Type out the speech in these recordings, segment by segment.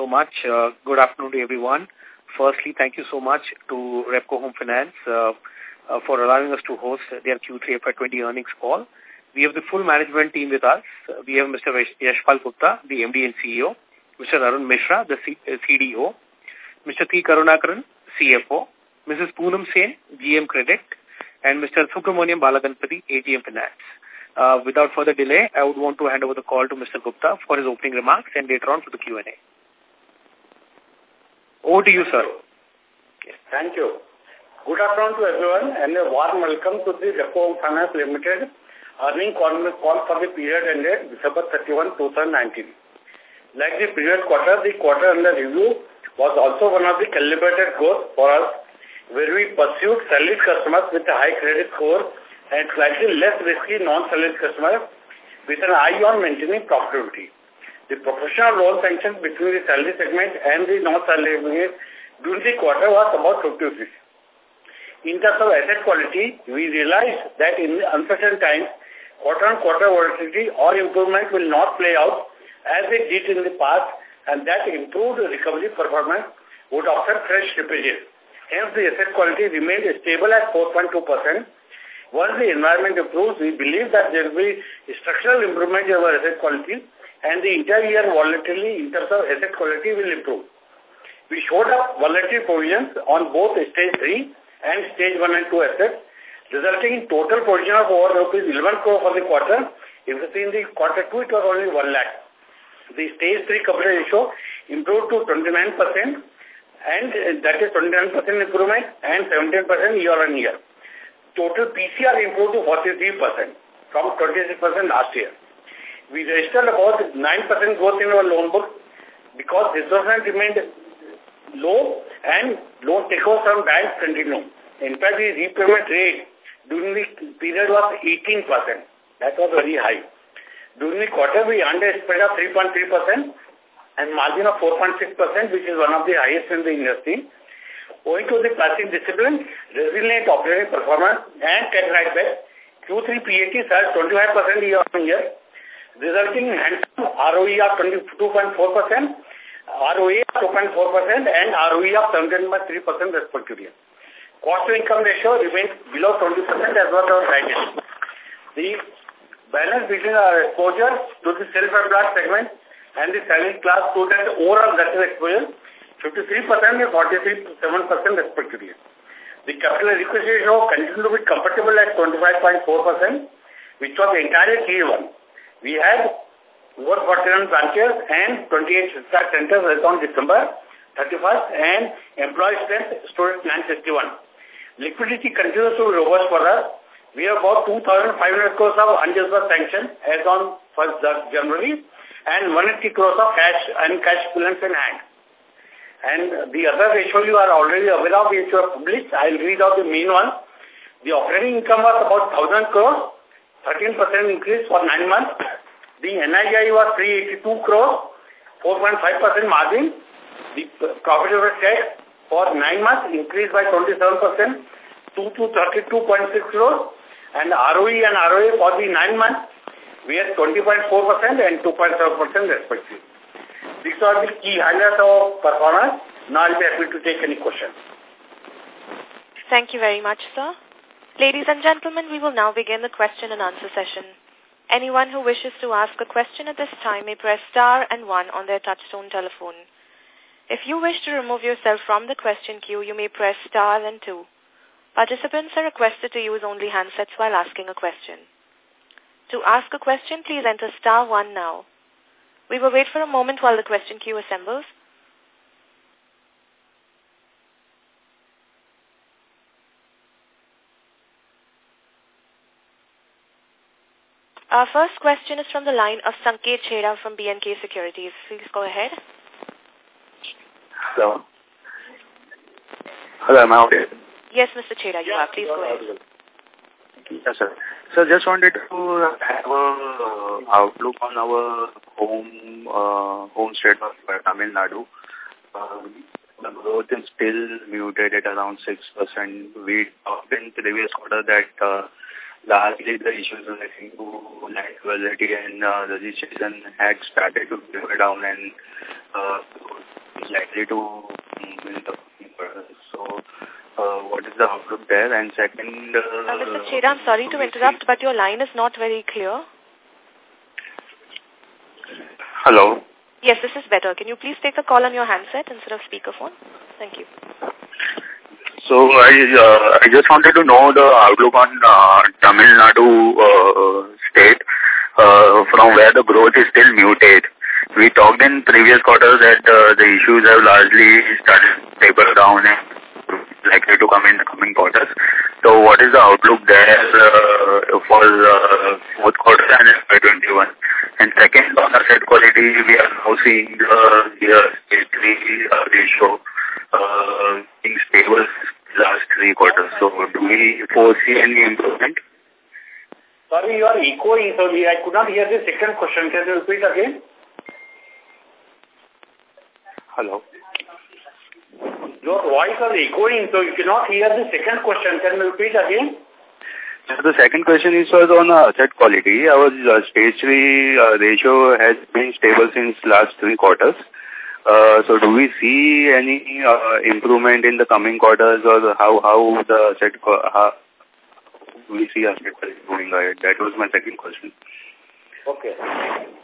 so much. Uh, good afternoon to everyone. Firstly, thank you so much to Repco Home Finance uh, uh, for allowing us to host their Q3 FY20 earnings call. We have the full management team with us. We have Mr. Yashpal Gupta, the MD and CEO, Mr. Arun Mishra, the C CDO, Mr. T. Karunakaran, CFO, Mrs. Poonam Sen, GM Credit, and Mr. Subramaniam Balaganpati, AGM Finance. Uh, without further delay, I would want to hand over the call to Mr. Gupta for his opening remarks and later on for the Q&A. Over to you, sir. Thank you. Good afternoon to everyone and a warm welcome to the Repco Finance Limited earning call for the period ended December 31, 2019. Like the previous quarter, the quarter under review was also one of the calibrated growth for us where we pursued salaried customers with a high credit score and slightly less risky non-salaried customers with an eye on maintaining profitability. The proportional role sanctions between the salary segment and the non-salary segment during the quarter was about 50 In terms of asset quality, we realized that in uncertain times, quarter-on-quarter volatility or improvement will not play out as it did in the past and that improved recovery performance would offer fresh slippages. Hence, the asset quality remained stable at 4.2%, once the environment improves, we believe that there will be structural improvement in our asset quality and the entire year volatility in terms of asset quality will improve. We showed up volatile provisions on both stage 3 and stage 1 and 2 assets, resulting in total provision of over rupees 11 crore for the quarter. If you see in the quarter 2, it was only 1 lakh. The stage 3 coverage ratio improved to 29% and that is 29% improvement and 17% year on year total PCR improved to 43% from 26% last year. We registered about 9% growth in our loan book because disbursement remained low and loan takeover from banks continued. In fact, the repayment rate during the period was 18%. That was very high. During the quarter, we earned spread of 3.3% and margin of 4.6%, which is one of the highest in the industry. Owing to the pricing discipline, resilient operating performance, and tech right back, Q3 PAT surged 25% year-on-year, resulting in handsome ROE of 22.4%, ROA of 2.4%, and ROE of 17.3% respectively. Cost-to-income ratio remains below 20% as well as guidance. The balance between our exposure to the self-employed segment and the salary class stood at overall national exposure 53% and 47% respectively. The capital adequacy ratio continued to be comfortable at 25.4%, which was entirely Tier 1. We had over 41 branches and 28 staff centers as on December 31st and employee strength stood at 961. Liquidity continues to be robust for us. We have about 2,500 crores of undisbursed sanction as on 1st January and 180 crores of cash and cash equivalents in hand. And the other ratio you are already aware of, which you have published, I'll read out the main one. The operating income was about 1,000 crores, 13% increase for nine months. The NII was 382 crores, 4.5% margin. The profit over tax for nine months increased by 27% to 32.6 crores. And ROE and ROA for the nine months, we had 20.4% and 2.7% respectively. These are the key highlights of performance. Now I'll be happy to take any questions. Thank you very much, sir. Ladies and gentlemen, we will now begin the question and answer session. Anyone who wishes to ask a question at this time may press star and one on their touchtone telephone. If you wish to remove yourself from the question queue, you may press star and two. Participants are requested to use only handsets while asking a question. To ask a question, please enter star one now. We will wait for a moment while the question queue assembles. Our first question is from the line of Sanket Chheda from B&K Securities. Please go ahead. Hello. Hello, am I okay? Yes, Mr. Chheda, you are. Please go ahead. Yes, sir. So just wanted to have a outlook on our home uh, home state of Tamil Nadu. Uh, the growth is still muted at around 6%. We talked in previous quarter that uh, largely the issues relating to land availability and uh, registration had started to go down and uh, likely to build up. So, uh, what is the outlook there? And second... Uh, uh, Mr. Chheda, I'm sorry to interrupt, but your line is not very clear. Hello? Yes, this is better. Can you please take the call on your handset instead of speakerphone? Thank you. So I uh, I just wanted to know the outlook on uh, Tamil Nadu uh, state uh, from where the growth is still muted. We talked in previous quarters that uh, the issues have largely started to taper down and likely to come in the coming quarters. So what is the outlook there uh, for uh, fourth quarter and FY21? And second, on asset quality, we are now seeing the, stage three uh, ratio uh, being stable last three quarters. So do we foresee any improvement? Sorry, you are echoing, so I could not hear the second question. Can you repeat again? Hello. Your voice is echoing, so you cannot hear the second question. Can you repeat again? The second question is was on uh, asset quality. Our uh, stage 3 uh, ratio has been stable since last three quarters. Uh, so do we see any uh, improvement in the coming quarters or how how the asset how we see quality going ahead? That was my second question. Okay.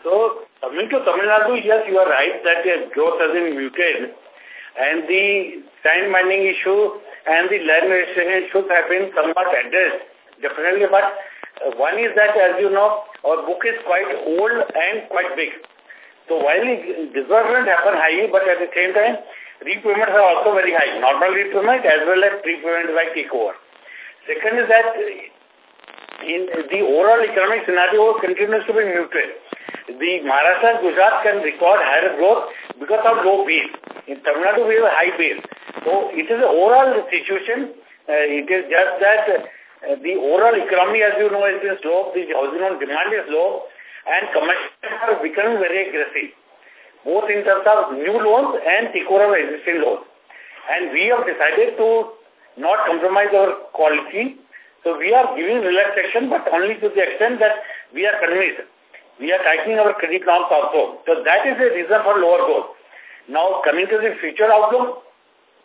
So coming to Tamil Nadu, yes, you are right that the growth has been muted and the sand mining issue and the land registration issues have been somewhat addressed, definitely. But uh, one is that, as you know, our book is quite old and quite big. So while the disbursement happen high, but at the same time, repayments are also very high. Normal repayment as well as prepayment by takeover. Second is that in the overall economic scenario continues to be muted. The Maharashtra and Gujarat can record higher growth because of low base. In Tamil Nadu, we have a high base. So it is an overall situation. Uh, it is just that uh, the overall economy, as you know, been slow. The housing loan demand is low. And commercials are becoming very aggressive, both in terms of new loans and takeover existing loans. And we have decided to not compromise our quality. So we are giving relaxation, but only to the extent that we are convinced. We are tightening our credit norms also. So that is the reason for lower growth. Now, coming to the future outlook,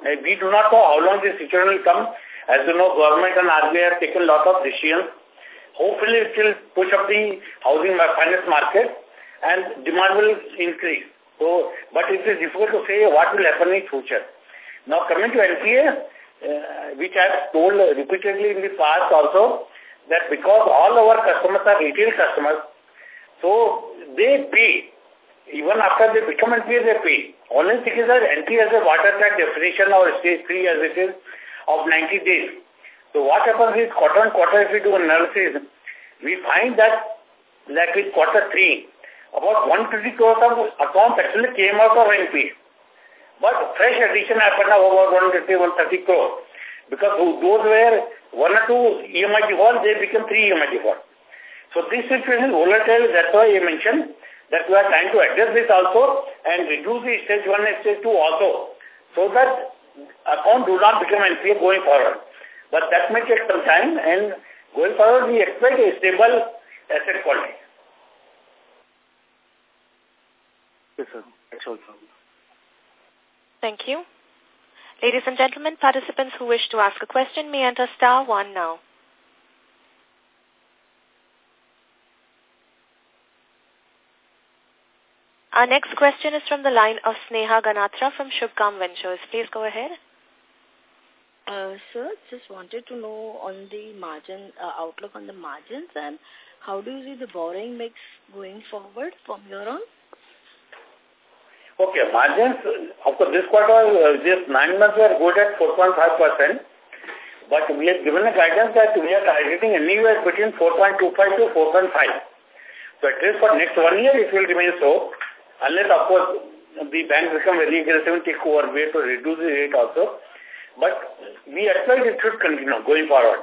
eh, we do not know how long this situation will come. As you know, government and RBI have taken lot of decisions. Hopefully, it will push up the housing finance market and demand will increase. So, but it is difficult to say what will happen in future. Now, coming to NPA, uh, which I have told repeatedly in the past also, that because all our customers are retail customers, so they pay. Even after they become NPA, they pay. Only is that NPA has a watertight definition or stage 3 as it is of 90 days. So what happens is quarter on quarter if we do analysis, we find that like with quarter 3, about 150 crores of accounts actually came out of NPA. But fresh addition happened of about 150, 130 crores. Because those were one or two EMI default, they become three EMI default. So this situation is volatile, that's why I mentioned that we are trying to address this also and reduce the stage 1 and stage 2 also so that account do not become NPA going forward. But that may take some time and going forward we expect a stable asset quality. Yes, sir. That's all. Thank you. Ladies and gentlemen, participants who wish to ask a question may enter star one now. Our next question is from the line of Sneha Ganatra from Shubhkam Ventures. Please go ahead. Uh, sir, just wanted to know on the margin, uh, outlook on the margins and how do you see the borrowing mix going forward from here on? Okay, margins, of course, this quarter, uh, this nine months were good at 4.5%, but we have given a guidance that we are targeting anywhere between 4.25 to 4.5. So at least for next one year, it will remain so, unless, of course, the banks become very aggressive and take over way to reduce the rate also. But we expect it should continue going forward.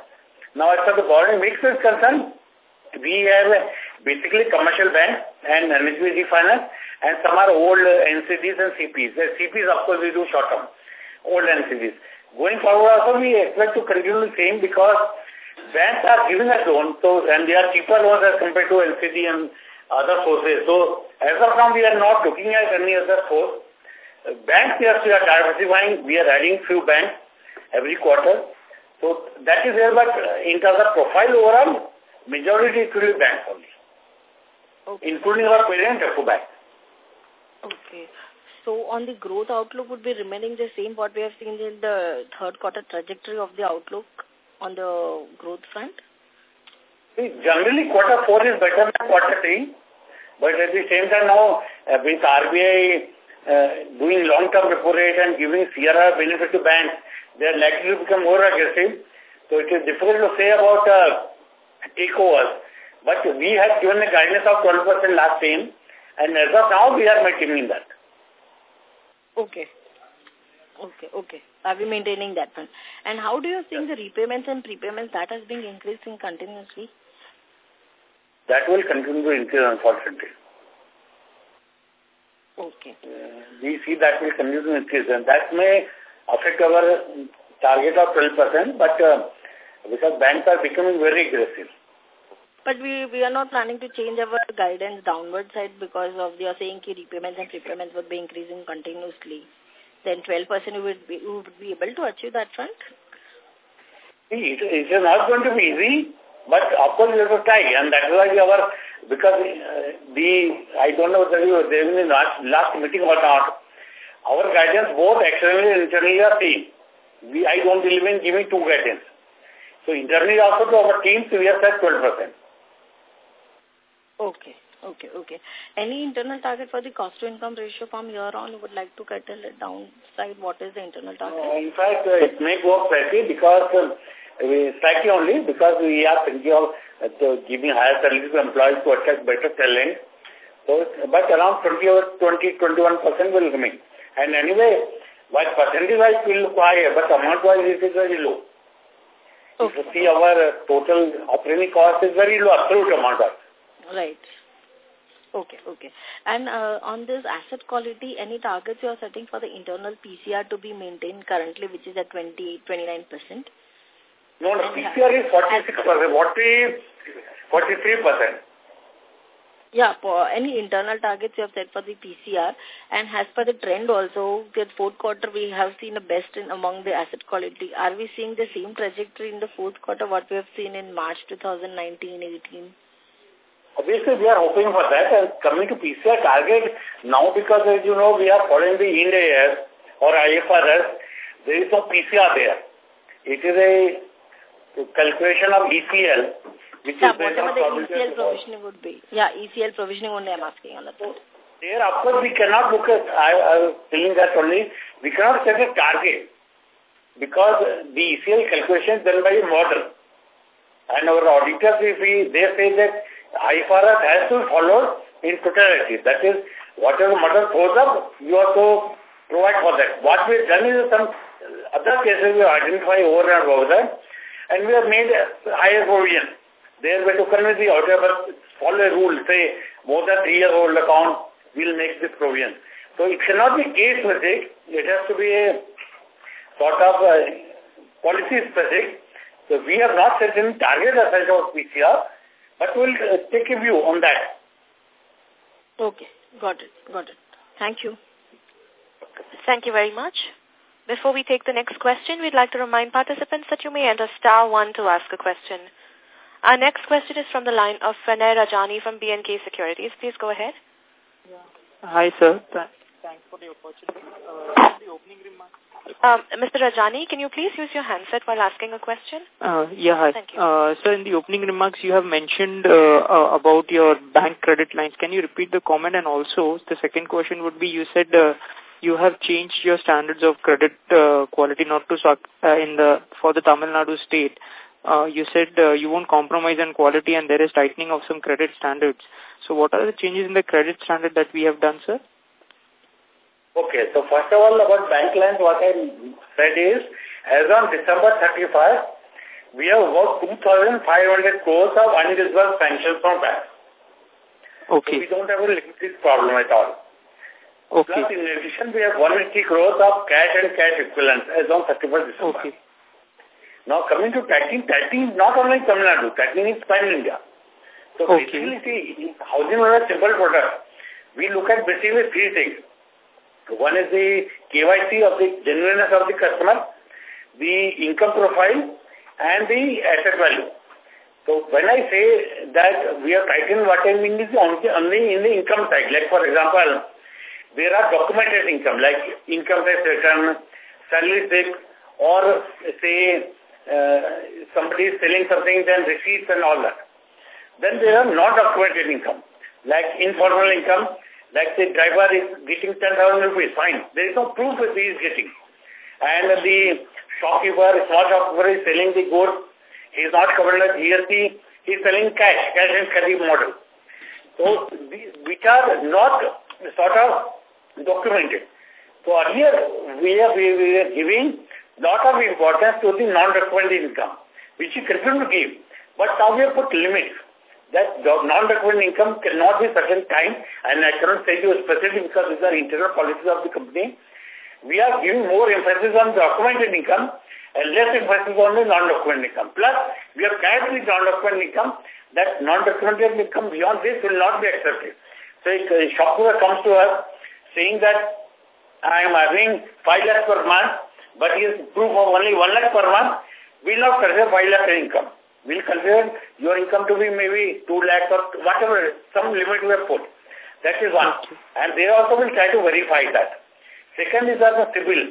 Now, as far the borrowing mix is concerned, we have basically commercial bank and NHB finance and some are old NCDs and CPs. The CPs, of course, we do short term, old NCDs. Going forward also, we expect to continue the same because banks are giving us loans, so, and they are cheaper loans as compared to NCD and other sources. So, as of now, we are not looking at any other source. banks, yes, we are diversifying. We are adding few banks every quarter. So that is there, but in terms of profile overall, majority it will be banks only, okay. including our parent Repco Bank. Okay. So on the growth outlook would be remaining the same what we have seen in the third quarter trajectory of the outlook on the growth front? Generally quarter four is better than quarter three. But at the same time now, uh, with RBI uh, doing long-term repo and giving CRR benefit to banks, they are likely to become more aggressive. So it is difficult to say about uh, takeovers. But we have given a guidance of 12% last time, and as of now, we are maintaining that. Okay. Okay, okay. Are we maintaining that one? And how do you think the repayments and prepayments that has been increasing continuously? That will continue to increase, unfortunately. Okay. Uh, we see that will continue to increase, and that may affect our target of 12%, but uh, because banks are becoming very aggressive. But we we are not planning to change our guidance downward side because of you are saying key repayments and prepayments would be increasing continuously. Then 12% you would be, would be able to achieve that front? It, is not going to be easy, but of course we have to try, and that is why our because uh, the I don't know whether you there in the last, last meeting or not. Our guidance both externally and internally are same. We I don't believe in giving two guidance. So internally also to our teams we have said 12%. Okay. Okay, okay. Any internal target for the cost to income ratio from here on you would like to cut it downside? What is the internal target? Uh, in fact, uh, it may go up slightly because uh, we slightly only because we are thinking of uh, giving higher salaries to employees to attract better talent. So, but around 20 or 20, 21 percent will remain. And anyway, while percentage-wise will look higher, but amount-wise it is very low. Okay. If you see our total operating cost is very low, absolute amount of. Right. Okay, okay. And uh, on this asset quality, any targets you are setting for the internal PCR to be maintained currently, which is at 28, 29%? No, no, PCR is 46%. What is 43%? Yeah, for any internal targets you have set for the PCR and as per the trend also, the fourth quarter we have seen the best in among the asset quality. Are we seeing the same trajectory in the fourth quarter what we have seen in March 2019-18? Obviously, we are hoping for that. And coming to PCR target, now because as you know, we are following the Ind AS or IFRS, there is no PCR there. It is a calculation of ECL, which yeah, is whatever the ECL provisioning would be. Yeah, ECL provisioning only I'm asking on that. There, of course, we cannot look at, I, I was saying that only, we cannot set a target because the ECL calculation is done by a model. And our auditors, if we, they say that IFRS has to follow in totality. That is, whatever model throws up, you have to provide for that. What we have done is some other cases we identify over and over that, and we have made a higher provision. There we to convince the auditor, but follow a rule, say, more than three-year-old account, we'll make this provision. So it cannot be case-specific. It has to be a sort of policy-specific. So we have not set any target as such of PCR, but we'll uh, take a view on that. Okay, got it, got it. Thank you. Thank you very much. Before we take the next question, we'd like to remind participants that you may enter star one to ask a question. Our next question is from the line of Pranay Rajani from B&K Securities. Please go ahead. Yeah. Hi, sir. Th thanks for the opportunity. Uh, the opening remarks. Um, Mr. Rajani, can you please use your handset while asking a question? Uh, yeah, hi. Thank you. Uh, so in the opening remarks, you have mentioned uh, uh, about your bank credit lines. Can you repeat the comment? And also, the second question would be, you said uh, you have changed your standards of credit uh, quality not to suck uh, in the for the Tamil Nadu state. Uh, you said uh, you won't compromise on quality and there is tightening of some credit standards. So what are the changes in the credit standard that we have done, sir? Okay, so first of all about bank lines, what I said is, as on December 31st, we have about 2,500 crores of undisbursed sanctions from banks. Okay. So we don't have a liquidity problem at all. Okay. Plus, in addition, we have 180 crores of cash and cash equivalents as on 31st December. Okay. Now, coming to tightening, tightening is not only Tamil Nadu, tightening is pan India. So, okay. basically, see, housing is a simple product. We look at basically three things. One is the KYC of the genuineness of the customer, the income profile, and the asset value. So when I say that we are tightened, what I mean is only, in the income side. Like for example, there are documented income like income tax return, salary slip, or say uh, somebody is selling something, then receipts and all that. Then there are not documented income, like informal income, like the driver is getting 10,000 rupees, fine. There is no proof that he is getting. And the shopkeeper, small shopkeeper is selling the goods. He is not covered as GST. He is selling cash, cash and carry model. So, these, which are not sort of documented. So earlier, we are, we, we are giving lot of importance to the non-documented income, which we continue to give. But now we have put limits that non-document income cannot be certain time, and I cannot say you specifically because these are internal policies of the company. We are giving more emphasis on the documented income and less emphasis on the non-documented income. Plus, we have capped the non-documented income that non-documented income beyond this will not be accepted. So if a shopkeeper comes to us saying that I am earning 5 lakhs per month, but he is proof of only 1 lakh per month, we will not consider 5 lakh income. We'll consider your income to be maybe 2 lakhs or whatever, some limit we have put. That is one. And they also will try to verify that. Second is that the CIBIL.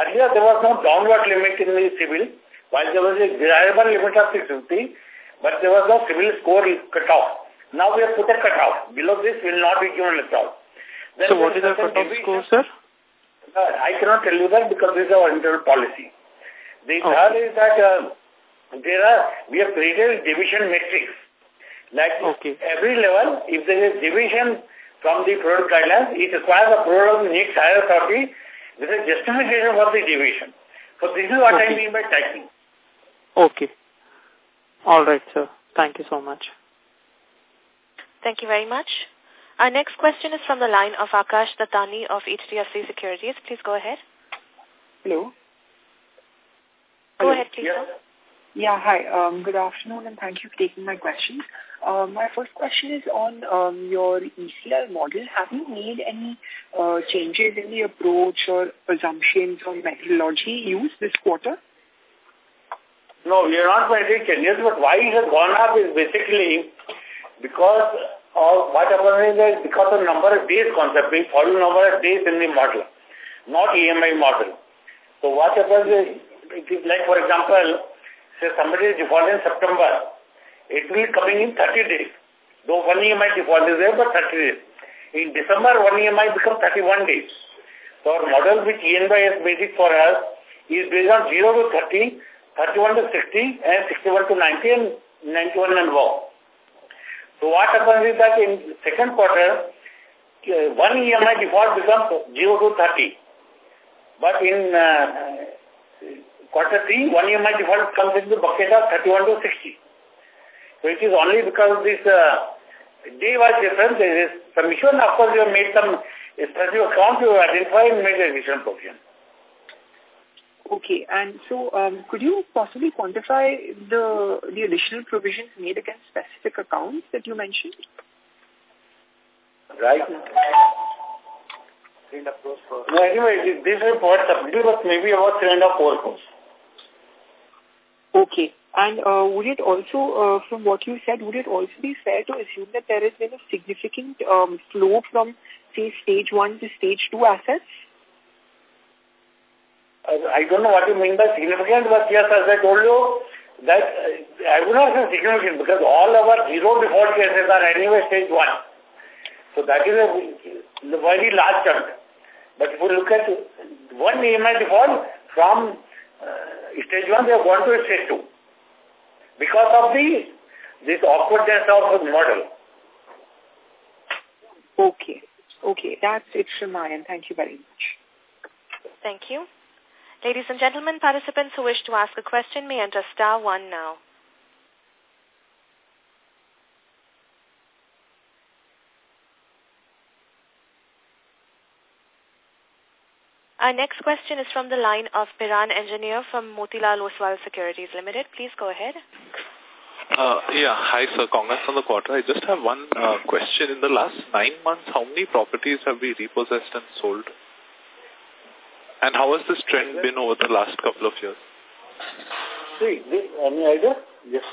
Earlier there was no downward limit in the CIBIL, while there was a desirable limit of 650, but there was no CIBIL score cutoff. Now we have put a cutoff. Below this will not be given a cutoff. Then so what is the cutoff score, sir? Uh, I cannot tell you that because this is our internal policy. The okay. third is that uh, there are, we have created division matrix. Like okay. every level, if there is division from the product guidelines, it requires a of the next higher authority with a justification for the division. So this is what okay. I mean by typing. Okay. All right, sir. Thank you so much. Thank you very much. Our next question is from the line of Akash Datani of HDFC Securities. Please go ahead. Hello. Go Hello. ahead, please. Yeah. Yeah, hi. Um, good afternoon and thank you for taking my questions. Uh, my first question is on um, your ECL model. Have you made any uh, changes in the approach or assumptions or methodology used this quarter? No, we are not made any changes, but why it has gone up is basically because of what happens is because of number of days concept. We follow number of days in the model, not EMI model. So what happens is, it is like, for example, say somebody is defaulted in September, it will coming in 30 days. Though one EMI default is there, but 30 days. In December, one EMI becomes 31 days. So our model which ENY has basic for us is based on 0 to 30, 31 to 60, and 61 to 90, and 91 and above. So what happens is that in second quarter, uh, one EMI default becomes 0 to 30. But in uh, Quarter 3, one EMI default comes into the bucket of 31 to 60. So it is only because this uh, day was different, there is some issue and of course you have made some specific account, you identify and made a additional provision. Okay, and so um, could you possibly quantify the the additional provisions made against specific accounts that you mentioned? Right. No, anyway, this report submitted was maybe about three and a half, four crores. Okay. And uh, would it also, uh, from what you said, would it also be fair to assume that there has been a significant um, flow from, say, stage one to stage two assets? Uh, I don't know what you mean by significant, but yes, as I told you, that uh, I would not say significant because all our zero default cases are anyway stage one. So that is a, very large chunk. But if we look at one EMI default from stage 1, they have gone to stage 2 because of the this awkwardness of the model. Okay. Okay, that's it from my end. Thank you very much. Thank you. Ladies and gentlemen, participants who wish to ask a question may enter star one now. Our next question is from the line of Piran Engineer from Motilal Oswal Securities Limited. Please go ahead. Uh, yeah, hi sir. Congrats on the quarter. I just have one uh, question. In the last nine months, how many properties have we repossessed and sold? And how has this trend been over the last couple of years? See, this, any idea? Yes.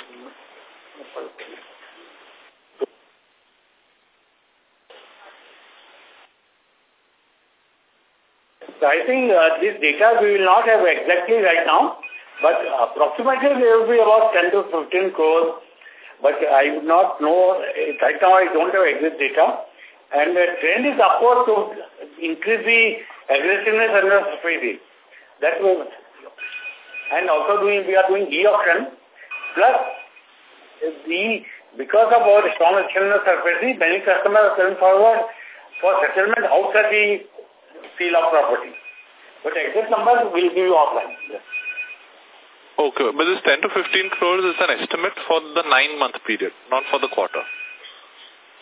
So I think uh, this data we will not have exactly right now, but approximately there will be about 10 to 15 crores. But I would not know, right now I don't have exact data. And the trend is upward to increase the aggressiveness and the safety. That will, and also doing, we are doing e-auction. Plus, the, because of our strong aggressiveness SARFAESI, many customers are coming forward for settlement outside the seal of property. But exact numbers will give you offline. Yes. Okay, but this 10 to 15 crores is an estimate for the nine-month period, not for the quarter.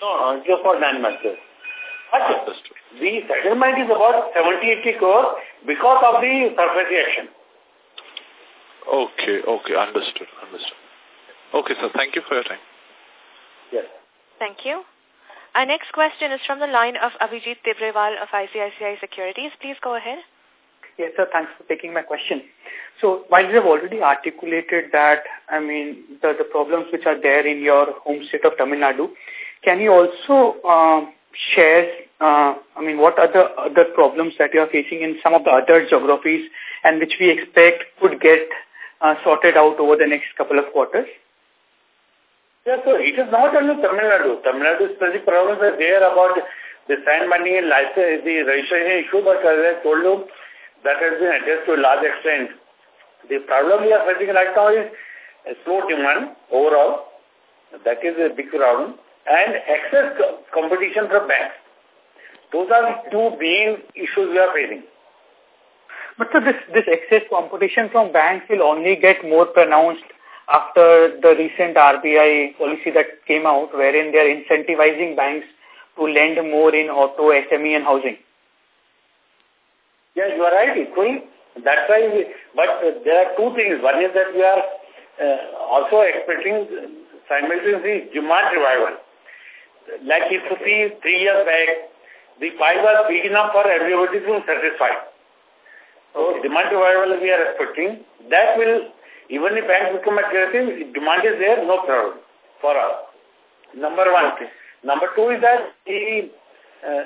No, no, just for nine months. But the settlement is about 70-80 crores because of the SARFAESI action. Okay, okay, understood, understood. Okay, sir, thank you for your time. Yes. Thank you. Our next question is from the line of Abhijit Tibrewal of ICICI Securities. Please go ahead. Yes, sir. Thanks for taking my question. So while you have already articulated that, I mean, the, the problems which are there in your home state of Tamil Nadu, can you also uh, share, uh, I mean, what are the other problems that you are facing in some of the other geographies and which we expect could get uh, sorted out over the next couple of quarters? Yeah, so it is not only Tamil Nadu. Tamil Nadu specific problems are there about the sand money and license, the registration issue, but as I told you, that has been addressed to a large extent. The problem we are facing right now is slow demand overall. That is a big problem. And excess competition from banks. Those are the two main issues we are facing. But so this, this excess competition from banks will only get more pronounced after the recent RBI policy that came out wherein they are incentivizing banks to lend more in auto, SME and housing. Yes, you are right, equally. That's why, we, but there are two things. One is that we are uh, also expecting simultaneously demand revival. Like if you see three years back, the pie was big enough for everybody to satisfy. So demand revival we are expecting. That will, even if banks become aggressive, demand is there, no problem for us. Number one. Okay. Number two is that the uh,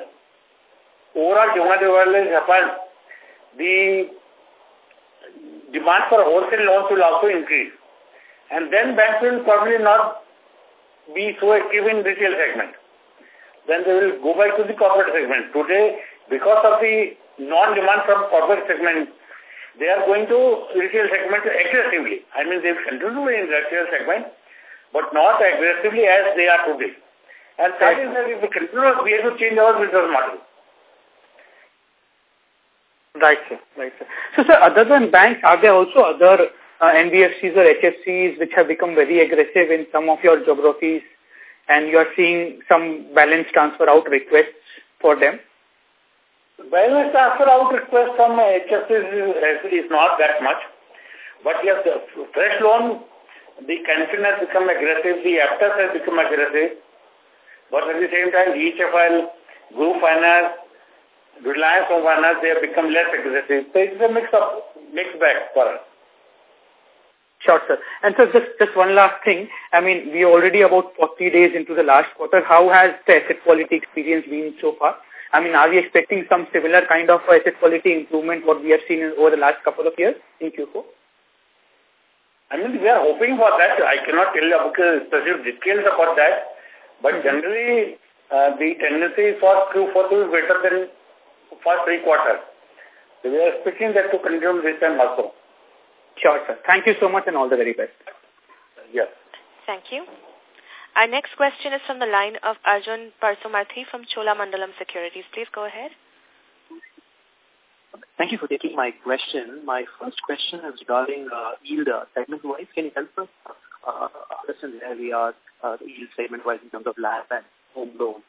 overall demand revival has happened the demand for wholesale loans will also increase. And then banks will probably not be so active in retail segment. Then they will go back to the corporate segment. Today, because of the non-demand from corporate segment, they are going to retail segment aggressively. I mean, they will continue in retail segment, but not aggressively as they are today. And that is that if we continue, we have to change our business model. Right, sir. Right, sir. So, sir, other than banks, are there also other uh, NBFCs or HFCs which have become very aggressive in some of your geographies and you are seeing some balance transfer out requests for them? Balance transfer out requests from HFCs is, is not that much. But yes, fresh loan, the canton has become aggressive, the Aptus has become aggressive. But at the same time, IHFL, Gruh Finance, reliance on finance, they have become less aggressive. So it's a mix of mixed bag for us. Sure, sir. And so just, just one last thing. I mean, we are already about 40 days into the last quarter. How has the asset quality experience been so far? I mean, are we expecting some similar kind of asset quality improvement what we have seen over the last couple of years in Q4? I mean, we are hoping for that. I cannot tell you because specific details about that. But generally, uh, the tendency for Q4 to be better than for three quarters. So we are expecting that to continue this time also. Sure, sir. Thank you so much and all the very best. Yes. Thank you. Our next question is from the line of Arjun Parsumarthi from Cholamandalam Securities. Please go ahead. Thank you for taking my question. My first question is regarding uh, yield uh, segment-wise. Can you help us uh, understand where we are uh, yield segment-wise in terms of LAP and home loan?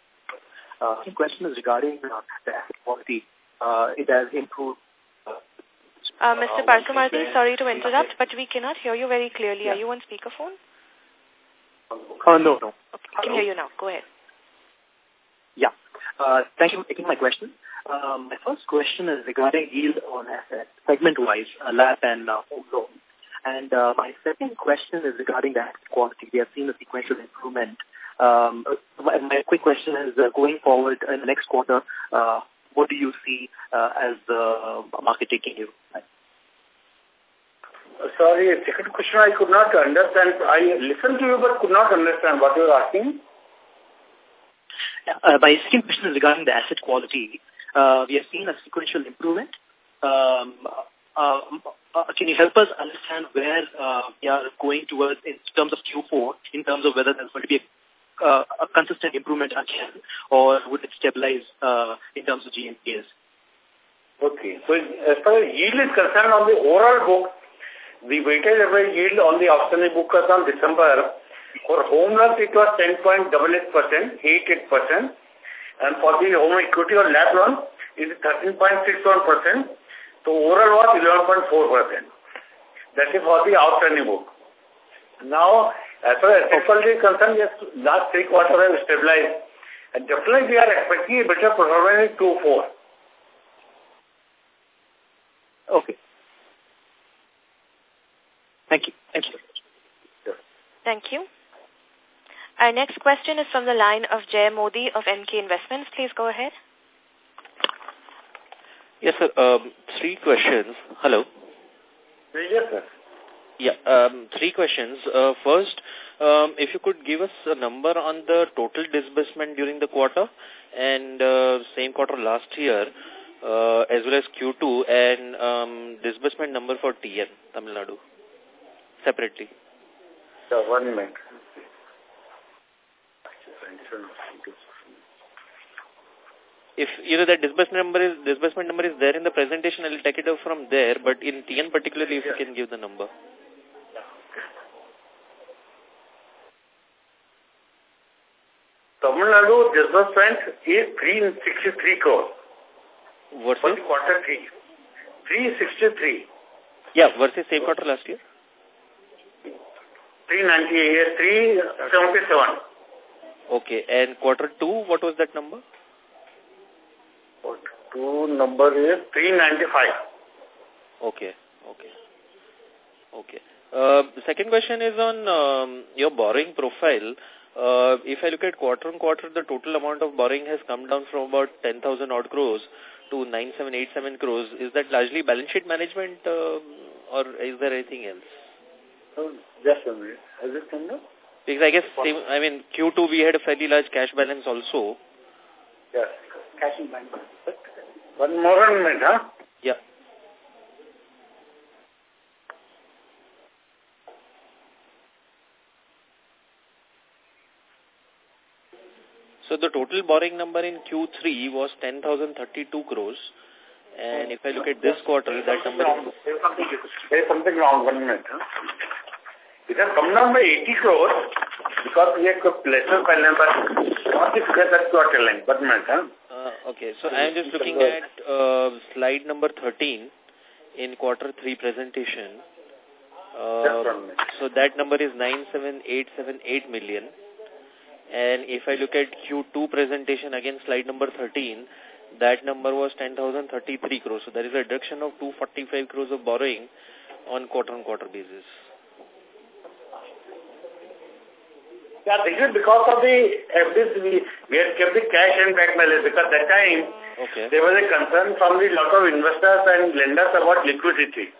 Uh, the question is regarding uh, the asset quality. Uh, it has improved. Uh, Mr. Uh, Parsumarthi, sorry to interrupt, but we cannot hear you very clearly. Yeah. Are you on speakerphone? Uh, no, no. Okay, I can hear you now. Go ahead. Yeah. Uh, thank you for taking my question. Um, my first question is regarding yield on asset, segment-wise, uh, LAP and uh, home loan. And uh, my second question is regarding the asset quality. We have seen a sequential improvement. Um, my, my quick question is, uh, going forward in the next quarter, uh, what do you see uh, as the market taking you? Sorry, second question I could not understand. I listened to you but could not understand what you were asking. Uh, my second question is regarding the asset quality. Uh, we have seen a sequential improvement. Um, uh, uh, can you help us understand where uh, we are going towards in terms of Q4, in terms of whether there's going to be a, uh, a consistent improvement again, or would it stabilize uh, in terms of GNPs? Okay. So as far as yield is concerned on the overall book, the weighted average yield on the outstanding book was on December, for home loans it was 10.88%, 88%, and for the home equity or LAP loan it is 13.61%, so overall was 11.4%. That is for the outstanding book. Now, as far as quality is concerned, yes, last three quarters have stabilized, and definitely we are expecting a better performance in Q4. Okay. Thank you. Thank you. Thank you. Our next question is from the line of Jay Modi of NK Investments. Please go ahead. Yes, sir. Um, three questions. Hello. Yes, sir. Yeah, um, three questions. Uh, first, um, if you could give us a number on the total disbursement during the quarter and uh, same quarter last year, uh, as well as Q2, and um, disbursement number for TN, Tamil Nadu, separately. So, one minute. If you know that disbursement number is disbursement number is there in the presentation, I will take it up from there. But in TN particularly, if yeah. you can give the number. Tamil Nadu disbursement is 363 crores. Versus? For quarter 3. 363. Yeah, versus same quarter last year? 398, 377. Okay, and quarter 2, what was that number? Quarter 2 number is 395. Okay, okay. Okay. Uh, the second question is on um, your borrowing profile. Uh, if I look at quarter on quarter, the total amount of borrowing has come down from about 10,000 odd crores to 9787 crores. Is that largely balance sheet management uh, or is there anything else? Just a minute. Has it come down? Because I guess, same, I mean, Q2 we had a fairly large cash balance also. Yes, cash in bank. One more minute, huh? Yeah. So the total borrowing number in Q3 was 10,032 crores. And if I look at this quarter, that number is... There's something, there's something wrong. One minute. Huh? It has come down by 80 crores because we have got lesser balance, but not the figure that you are telling. One minute. Huh? Uh, okay, so I am just looking at uh, slide number 13 in quarter 3 presentation. Uh, so that number is 97878 million. And if I look at Q2 presentation, again slide number 13, that number was 10,033 crores. So there is a reduction of 245 crores of borrowing on quarter-on-quarter basis. Yeah, this is because of the FDs we, we had kept the cash and bank balance because that time okay. there was a concern from the lot of investors and lenders about liquidity.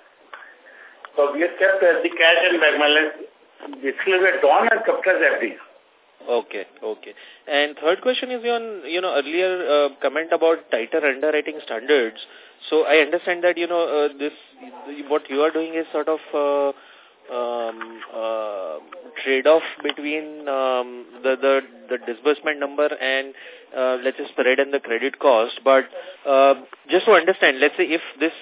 So we have kept uh, the cash and bank balance basically we had drawn and kept as FDs. Okay, okay. And third question is on, you know, earlier uh, comment about tighter underwriting standards. So I understand that, you know, uh, this, what you are doing is sort of uh, um, uh, trade-off between um, the, the, the disbursement number and, uh, let's say, spread and the credit cost. But uh, just to understand, let's say if this,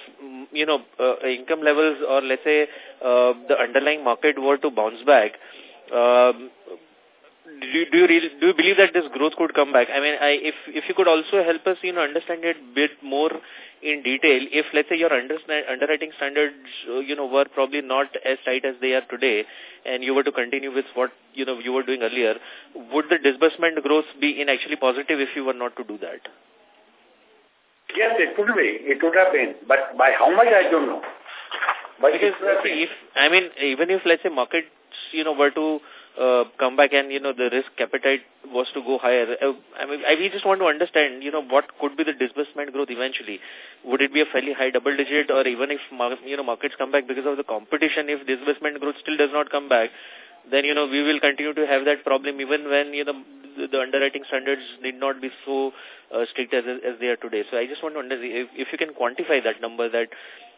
you know, uh, income levels or let's say uh, the underlying market were to bounce back, um, do you, do you really, do you believe that this growth could come back? I mean, I, if if you could also help us, you know, understand it a bit more in detail. If let's say your underwriting standards, uh, you know, were probably not as tight as they are today, and you were to continue with what you know you were doing earlier, would the disbursement growth be in actually positive if you were not to do that? Yes, it could be. It would have been. But by how much, I don't know. But because, if, I mean, even if, let's say, markets, you know, were to uh, come back and, you know, the risk appetite was to go higher, uh, I mean, I, we just want to understand, you know, what could be the disbursement growth eventually. Would it be a fairly high double digit or even if, you know, markets come back because of the competition, if disbursement growth still does not come back, then, you know, we will continue to have that problem even when, you know, the, the underwriting standards need not be so uh, strict as, as they are today. So I just want to understand if, if you can quantify that number that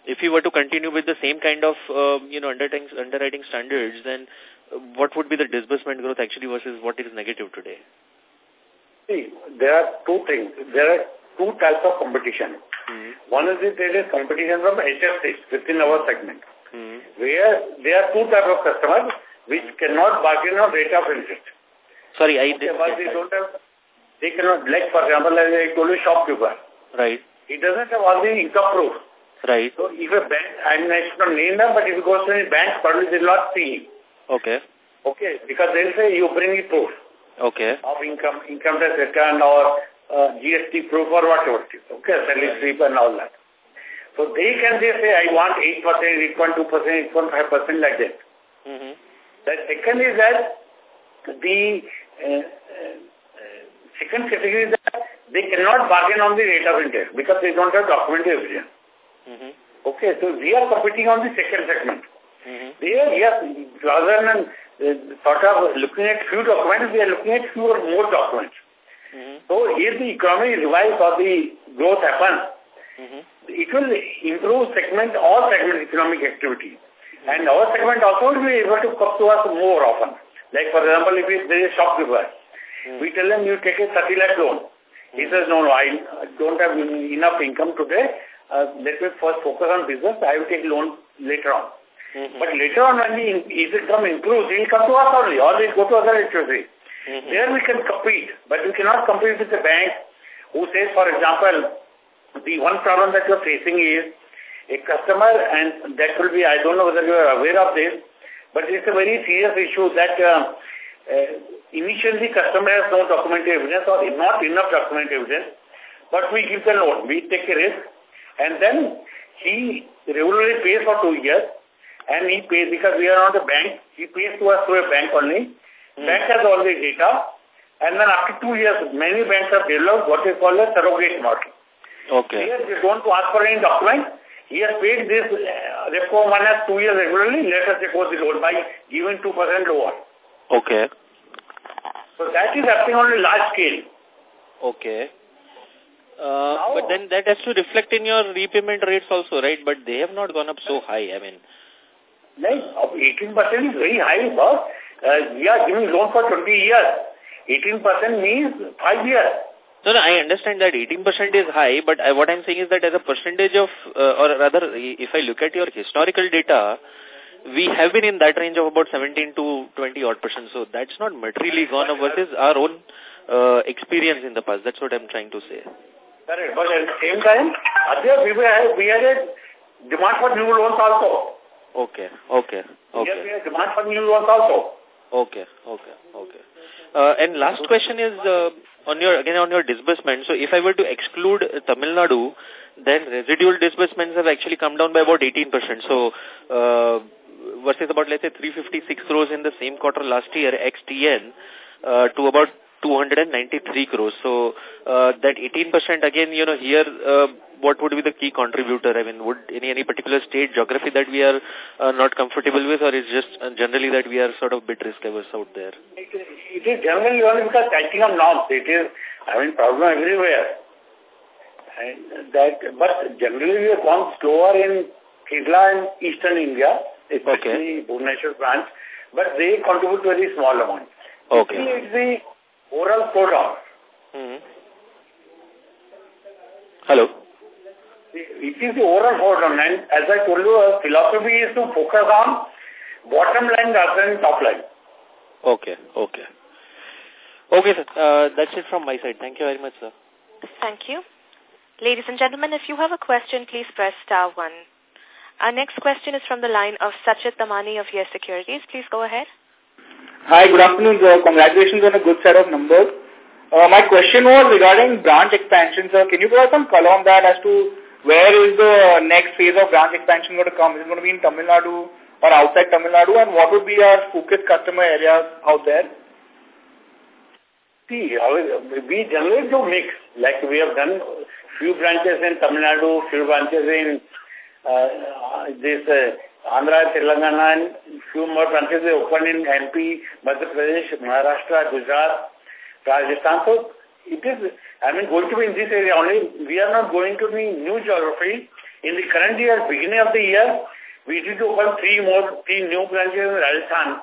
if you were to continue with the same kind of, uh, you know, underwriting, underwriting standards, then what would be the disbursement growth actually versus what is negative today? See, there are two things. There are two types of competition. Mm -hmm. One is that there is competition from HFCs within our segment, mm -hmm. where there are two types of customers which cannot bargain on rate of interest. Sorry, I didn't. They don't have, they cannot, like for example, like I told you, shopkeeper. Right. He doesn't have all the income proof. Right. So if a bank, I'm not to name them, but if he goes to a bank, probably they will not see him. Okay. Okay, because they'll say you bring it proof. Okay. Of income, income tax return or uh, GST proof or whatever. Okay, salary slip and all that. So they can say, say I want 8%, 8.2%, 8.5% like that. Mm -hmm. The second is that the uh, uh, second category is that they cannot bargain on the rate of interest because they don't have evidence. Mm -hmm. Okay, so we are competing on the second segment. Mm -hmm. There, yes, rather than uh, sort of looking at few documents, we are looking at few or more documents. Mm -hmm. So if the economy revives or the growth happens, mm -hmm. it will improve segment, all segment economic activity. And our segment also will be able to come to us more often. Like for example, if there is a shopkeeper, we tell them you take a 30 lakh loan. He says, no, no, I don't have enough income today uh, let me first focus on business. I will take loan later on. Mm -hmm. But later on, when the income improves, he will come to us only, or will go to other HFC. Mm -hmm. There we can compete, but we cannot compete with the bank who says, for example, the one problem that you are facing is a customer, and that will be, I don't know whether you are aware of this, but it's a very serious issue that uh, uh, initially customer has no documented evidence or not enough documented evidence, but we give the loan, we take a risk, and then he regularly pays for two years and he pays because we are not a bank. He pays to us through a bank only. Mm. Bank has all the data. And then after two years, many banks have developed what is called a surrogate model. Okay. Here they don't ask for any document. He has paid this uh, repo one has two years regularly. Let us repose the loan by giving 2% lower. Okay. So that is happening on a large scale. Okay. Uh, but then that has to reflect in your repayment rates also, right? But they have not gone up so high, I mean. Like, 18% is very high, boss. Uh, we are giving loan for 20 years. 18% means 5 years. No, no, I understand that 18% is high, but I, what I'm saying is that as a percentage of, uh, or rather, if I look at your historical data, we have been in that range of about 17 to 20 odd percent. So that's not materially gone up versus our own uh, experience in the past. That's what I'm trying to say. Correct. But at the same time, earlier we, were, we had a demand for new loans also. Okay, okay, okay. Yes, we demand for new loans also. Okay, okay, okay. Uh, and last question is uh, on your again on your disbursement. So if I were to exclude Tamil Nadu, then residual disbursements have actually come down by about 18%. So uh, versus about let's say 356 crores in the same quarter last year, ex-TN, uh, to about 293 crores. So uh, that 18% again, you know, here, uh, what would be the key contributor? I mean, would any any particular state geography that we are uh, not comfortable with, or is just uh, generally that we are sort of bit risk averse out there? It is, it is generally only because catching up norms. It is, I mean, problem everywhere. And that, but generally we have gone slower in Kerala and Eastern India, especially okay. Bhubaneswar branch, but they contribute very small amount. Okay. It's the oral slowdown. Mm -hmm. Hello. It is the oral slowdown and as I told you, our philosophy is to focus on bottom line rather than top line. Okay, okay. Okay, sir. Uh, that's it from my side. Thank you very much, sir. Thank you. Ladies and gentlemen, if you have a question, please press star one. Our next question is from the line of Sachit Tamani of Yes Securities. Please go ahead. Hi, good afternoon. Congratulations on a good set of numbers. Uh, my question was regarding branch expansion, sir. Can you provide some color on that as to where is the next phase of branch expansion going to come? Is it going to be in Tamil Nadu or outside Tamil Nadu? And what would be our focus customer areas out there? See, we generally do mix. Like we have done few branches in Tamil Nadu, few branches in uh, this uh, Andhra, Telangana, and few more branches we opened in MP, Madhya Pradesh, Maharashtra, Gujarat, Rajasthan. So it is, I mean, going to be in this area only. We are not going to be new geography. In the current year, beginning of the year, we did open three more, three new branches in Rajasthan,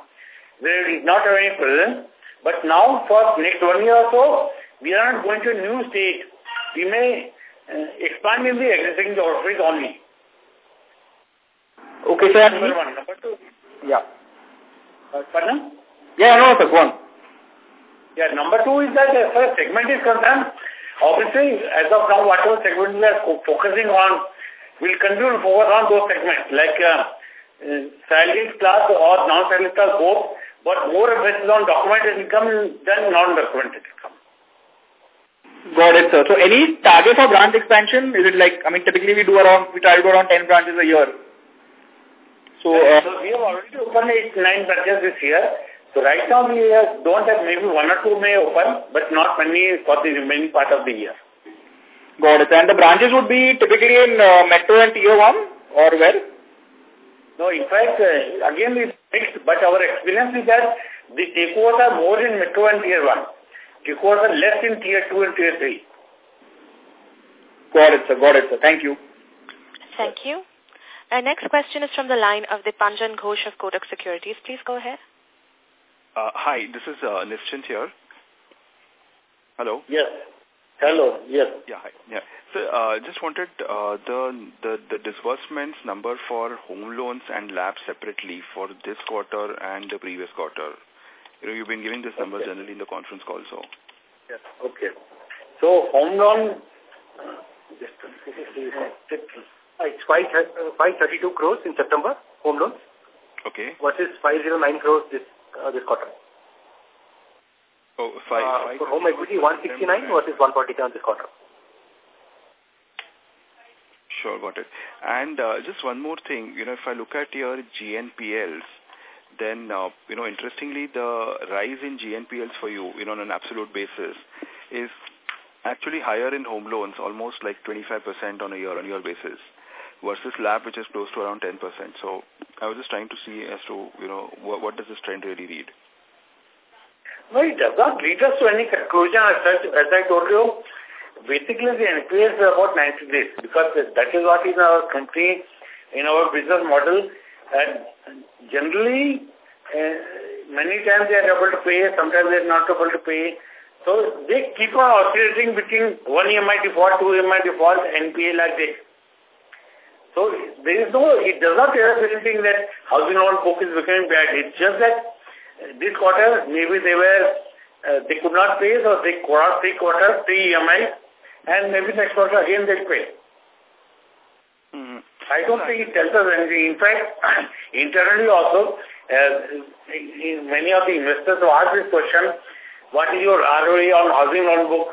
we did not have any presence. But now, for next one year or so, we are not going to a new state. We may uh, expand in the existing geographies only. Okay, sir. Number one. Number two. Yeah. Uh, pardon? Yeah, no, sir, go on. Yeah, number two is that as far as segment is concerned, obviously, as of now, whatever segment we are focusing on, we'll continue to focus on those segments, like uh, uh, salaried class or non-salaried class both, but more emphasis on documented income than non-documented income. Got it, sir. So any target for branch expansion? Is it like, I mean, typically we do around, we try to do around 10 branches a year. So, uh, so we have already opened eight, nine branches this year. So right now we uh, don't have maybe one or two may open, but not many for the remaining part of the year. Got it. And the branches would be typically in uh, metro and tier 1 or where? No, in fact, uh, again it's mixed, but our experience is that the takeovers are more in metro and tier 1. Takeovers are less in tier 2 and tier 3. Got it, sir. Got it, sir. Thank you. Thank you. Our next question is from the line of Dipanjan Ghosh of Kotak Securities. Please go ahead. Uh, hi, this is uh, Nischint here. Hello? Yes. Hello, yes. Yeah, hi. Yeah. So, uh, just wanted uh, the, the the disbursements number for home loans and LAP separately for this quarter and the previous quarter. You know, you've been giving this number okay. generally in the conference call, so. Yes, okay. So, home loan, it's 5, uh, 532 crores in September, home loans. Okay. Versus 509 crores this, uh, this quarter. Oh, five, uh, five for home equity, 169 versus 147 this quarter. Sure, got it. And uh, just one more thing, you know, if I look at your GNPLs, then, uh, you know, interestingly, the rise in GNPLs for you, you know, on an absolute basis, is actually higher in home loans, almost like 25% on a year-on-year -year basis, versus LAP, which is close to around 10%. So I was just trying to see as to, you know, what, what does this trend really read? No, it does not lead us to any conclusion as such. As I told you, basically the NPS is about 90 days because that is what is in our company, in our business model. And generally, uh, many times they are able to pay, sometimes they are not able to pay. So they keep on oscillating between one EMI default, two EMI default, NPA like this. So there is no, it does not tell us anything that housing loan book is becoming bad. It's just that this quarter, maybe they were, uh, they could not pay, so they got three quarters, three EMI, and maybe next quarter again they'll pay. Mm -hmm. I don't think it tells us anything. In fact, internally also, uh, many of the investors who ask this question, what is your ROE on housing loan book,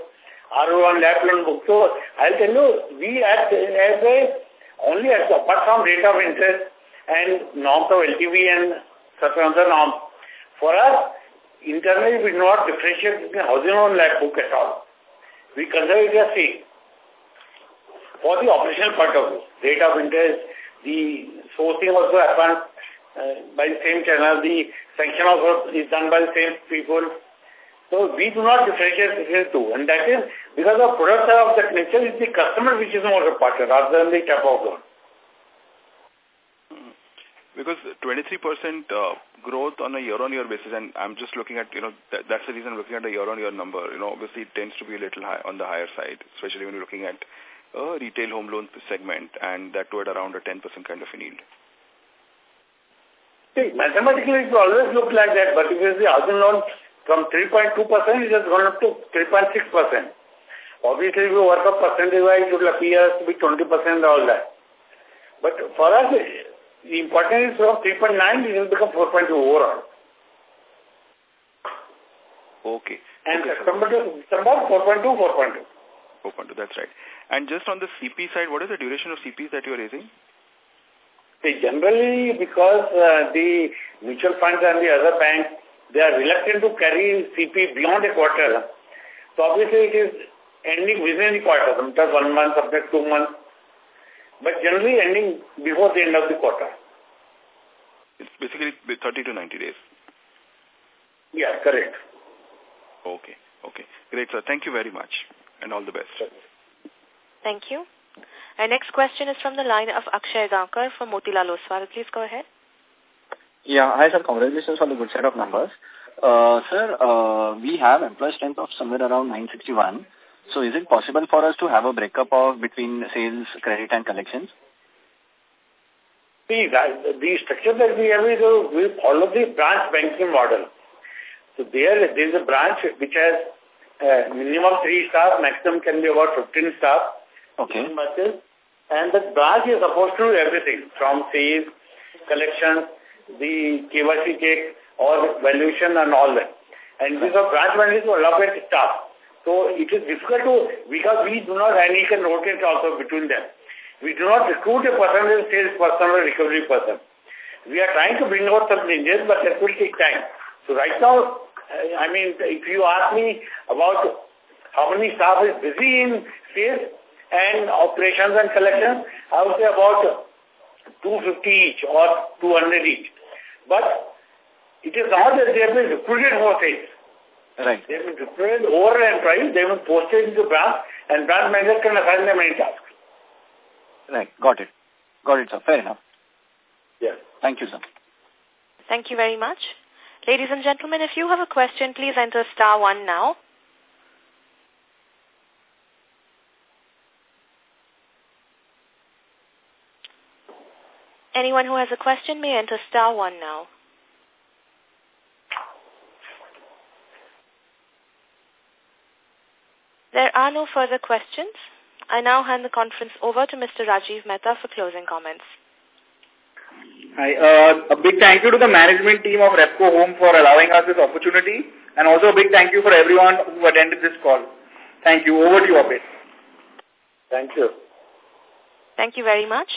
ROE on LAP loan book? So I'll tell you, we at, as a, only as apart from rate of interest and norms of LTV and such other norms, for us, internally we do not differentiate between housing loan LAP book at all. We consider it as same. For the operational part of view, rate of interest, the sourcing also happens uh, by the same channel, the sanction also is done by the same people. So we do not differentiate between the two. And that is because the products are of that nature, it's the customer which is more important rather than the type of loan. Because 23% uh, growth on a year-on-year -year basis, and I'm just looking at, you know, that, that's the reason I'm looking at a year-on-year -year number. You know, obviously it tends to be a little high on the higher side, especially when you're looking at a retail home loan segment, and that to at around a 10% kind of a yield. See, mathematically it will always look like that, but if you see housing loan from 3.2%, it has gone up to 3.6%. Obviously, if you work up percentage-wise, it will appear to be 20% all that. But for us, the important is from 3.9, it will become 4.2 overall. Okay. And okay, September to December, 4.2, 4.2. 4.2, that's right. And just on the CP side, what is the duration of CPs that you are raising? See, generally, because uh, the mutual funds and the other banks, they are reluctant to carry CP beyond a quarter. So obviously it is ending within the quarter, sometimes one month, sometimes two months, but generally ending before the end of the quarter. It's basically 30 to 90 days. Yeah, correct. Okay, okay. Great, sir. Thank you very much and all the best. Thank you. Our next question is from the line of Akshay Gankar from Motilal Oswal. Please go ahead. Yeah, hi sir. Congratulations on the good set of numbers. Uh, sir, uh, we have employee strength of somewhere around 961. So is it possible for us to have a breakup of between sales, credit and collections? See, that, the structure that we have is uh, we follow the branch banking model. So there, there is a branch which has uh, minimum three staff, maximum can be about 15 staff. Okay. And the branch is supposed to do everything from sales, collection, the KYC check, or valuation and all that. And this is a branch manager to allocate staff. So it is difficult to, because we do not, and he can rotate also between them. We do not recruit a person as sales person or recovery person. We are trying to bring out some changes, but that will take time. So right now, I mean, if you ask me about how many staff is busy in sales, and operations and collections, I would say about 250 each or 200 each. But it is not that they have been recruited for sales. Right. They have been recruited over and twice, they have been posted into branch, and branch manager can assign them any task. Right, got it. Got it, sir. Fair enough. Yes. Thank you, sir. Thank you very much. Ladies and gentlemen, if you have a question, please enter star one now. Anyone who has a question may enter star one now. There are no further questions. I now hand the conference over to Mr. Rajiv Mehta for closing comments. Hi, uh, a big thank you to the management team of Repco Home for allowing us this opportunity and also a big thank you for everyone who attended this call. Thank you. Over to you, Abid. Thank you. Thank you very much.